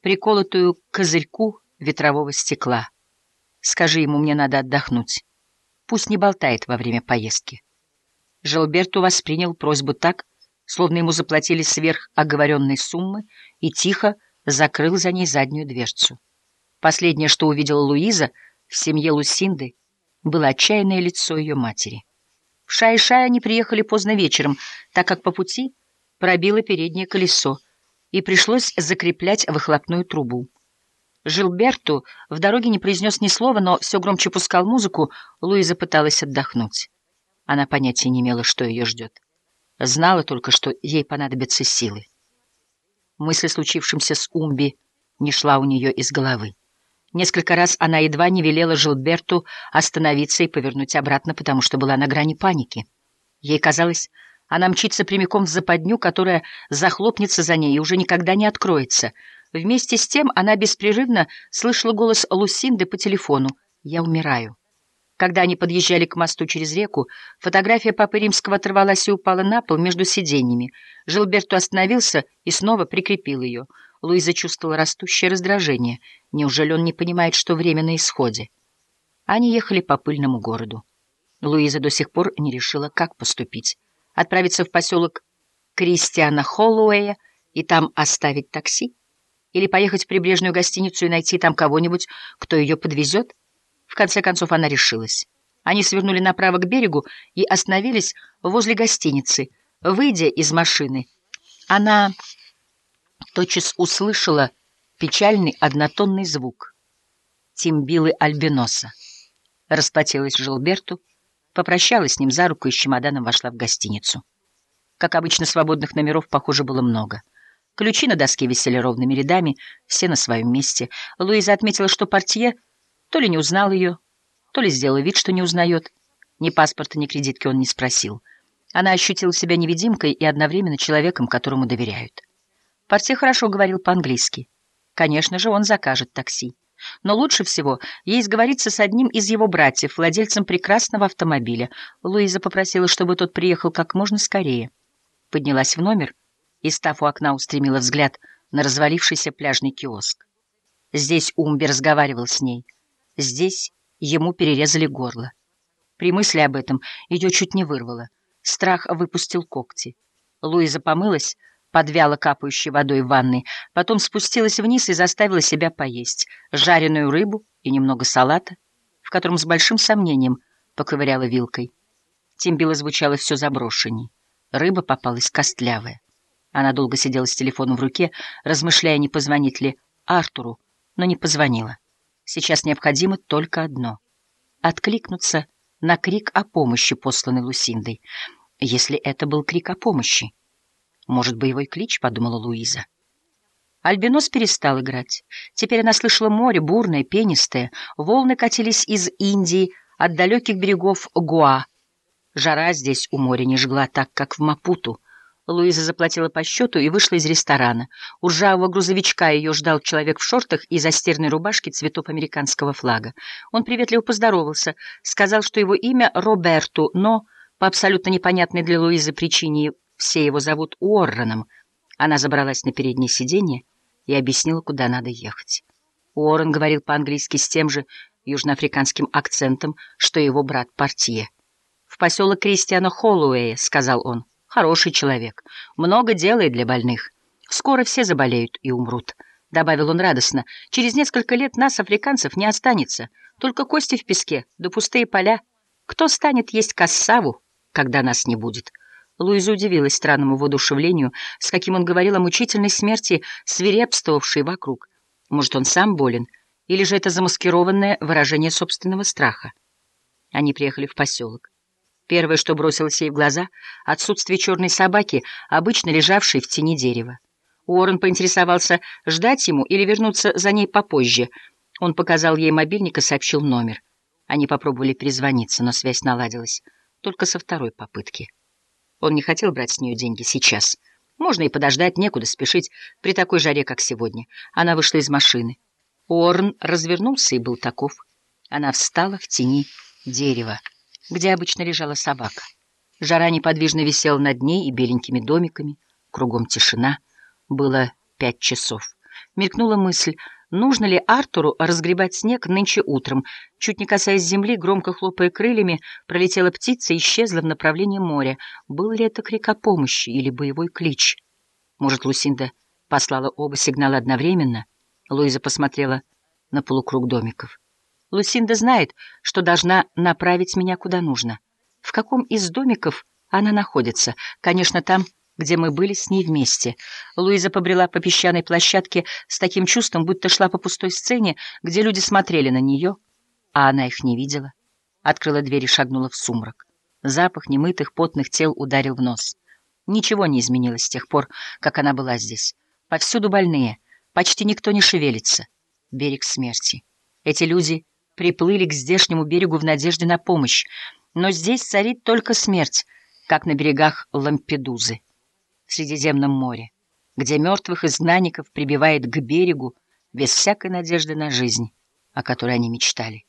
приколотую к козырьку ветрового стекла. Скажи ему, мне надо отдохнуть. Пусть не болтает во время поездки. Желберту воспринял просьбу так, словно ему заплатили сверх оговоренной суммы, и тихо закрыл за ней заднюю дверцу. Последнее, что увидела Луиза в семье Лусинды, было отчаянное лицо ее матери. В Шай-Шай они приехали поздно вечером, так как по пути пробило переднее колесо, и пришлось закреплять выхлопную трубу. Жилберту в дороге не произнес ни слова, но все громче пускал музыку, Луиза пыталась отдохнуть. Она понятия не имела, что ее ждет. Знала только, что ей понадобятся силы. Мысль о случившемся с Умби не шла у нее из головы. Несколько раз она едва не велела Жилберту остановиться и повернуть обратно, потому что была на грани паники. Ей казалось, она мчится прямиком в западню, которая захлопнется за ней и уже никогда не откроется. Вместе с тем она беспрерывно слышала голос Лусинды по телефону «Я умираю». Когда они подъезжали к мосту через реку, фотография Папы Римского оторвалась и упала на пол между сиденьями. Жилберту остановился и снова прикрепил ее. Луиза чувствовала растущее раздражение. Неужели он не понимает, что время на исходе? Они ехали по пыльному городу. Луиза до сих пор не решила, как поступить. Отправиться в поселок Кристиана Холлоуэя и там оставить такси? Или поехать в прибрежную гостиницу и найти там кого-нибудь, кто ее подвезет? В конце концов она решилась. Они свернули направо к берегу и остановились возле гостиницы. Выйдя из машины, она тотчас услышала печальный однотонный звук. Тимбилы Альбиноса. Расплатилась Жилберту, попрощалась с ним за руку и с чемоданом вошла в гостиницу. Как обычно, свободных номеров, похоже, было много. Ключи на доске висели ровными рядами, все на своем месте. Луиза отметила, что портье то ли не узнал ее, то ли сделал вид, что не узнает. Ни паспорта, ни кредитки он не спросил. Она ощутила себя невидимкой и одновременно человеком, которому доверяют. Портье хорошо говорил по-английски. Конечно же, он закажет такси. Но лучше всего ей сговориться с одним из его братьев, владельцем прекрасного автомобиля. Луиза попросила, чтобы тот приехал как можно скорее. Поднялась в номер и, став у окна, устремила взгляд на развалившийся пляжный киоск. Здесь Умби разговаривал с ней. Здесь ему перерезали горло. При мысли об этом ее чуть не вырвало. Страх выпустил когти. Луиза помылась, под вяло капающей водой в ванной, потом спустилась вниз и заставила себя поесть жареную рыбу и немного салата, в котором с большим сомнением поковыряла вилкой. Тимбила звучало все заброшенней. Рыба попалась костлявая. Она долго сидела с телефоном в руке, размышляя, не позвонить ли Артуру, но не позвонила. Сейчас необходимо только одно — откликнуться на крик о помощи, посланный Лусиндой. Если это был крик о помощи. Может, боевой клич, — подумала Луиза. Альбинос перестал играть. Теперь она слышала море, бурное, пенистое. Волны катились из Индии, от далеких берегов Гуа. Жара здесь у моря не жгла так, как в Мапуту. Луиза заплатила по счету и вышла из ресторана. У ржавого грузовичка ее ждал человек в шортах и застиранной рубашке цветов американского флага. Он приветливо поздоровался, сказал, что его имя Роберту, но по абсолютно непонятной для Луизы причине все его зовут Уорреном. Она забралась на переднее сиденье и объяснила, куда надо ехать. Уоррен говорил по-английски с тем же южноафриканским акцентом, что его брат Портье. «В поселок Кристиана Холлоуэя», — сказал он. Хороший человек. Много делает для больных. Скоро все заболеют и умрут. — добавил он радостно. — Через несколько лет нас, африканцев, не останется. Только кости в песке, да пустые поля. Кто станет есть кассаву, когда нас не будет? Луиза удивилась странному воодушевлению, с каким он говорил о мучительной смерти, свирепствовавшей вокруг. Может, он сам болен, или же это замаскированное выражение собственного страха? Они приехали в поселок. Первое, что бросилось ей в глаза — отсутствие черной собаки, обычно лежавшей в тени дерева. Уоррен поинтересовался, ждать ему или вернуться за ней попозже. Он показал ей мобильник и сообщил номер. Они попробовали перезвониться, но связь наладилась только со второй попытки. Он не хотел брать с нее деньги сейчас. Можно и подождать, некуда спешить при такой жаре, как сегодня. Она вышла из машины. Уоррен развернулся и был таков. Она встала в тени дерева где обычно лежала собака. Жара неподвижно висела над ней и беленькими домиками. Кругом тишина. Было пять часов. Мелькнула мысль, нужно ли Артуру разгребать снег нынче утром. Чуть не касаясь земли, громко хлопая крыльями, пролетела птица и исчезла в направлении моря. Был ли это крик о помощи или боевой клич? Может, Лусинда послала оба сигнала одновременно? Луиза посмотрела на полукруг домиков. Лусинда знает, что должна направить меня куда нужно. В каком из домиков она находится? Конечно, там, где мы были с ней вместе. Луиза побрела по песчаной площадке с таким чувством, будто шла по пустой сцене, где люди смотрели на нее, а она их не видела. Открыла дверь и шагнула в сумрак. Запах немытых потных тел ударил в нос. Ничего не изменилось с тех пор, как она была здесь. Повсюду больные, почти никто не шевелится. Берег смерти. Эти люди приплыли к здешнему берегу в надежде на помощь, но здесь царит только смерть, как на берегах Лампедузы, в Средиземном море, где мертвых изгнанников прибивает к берегу без всякой надежды на жизнь, о которой они мечтали.